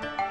Bye.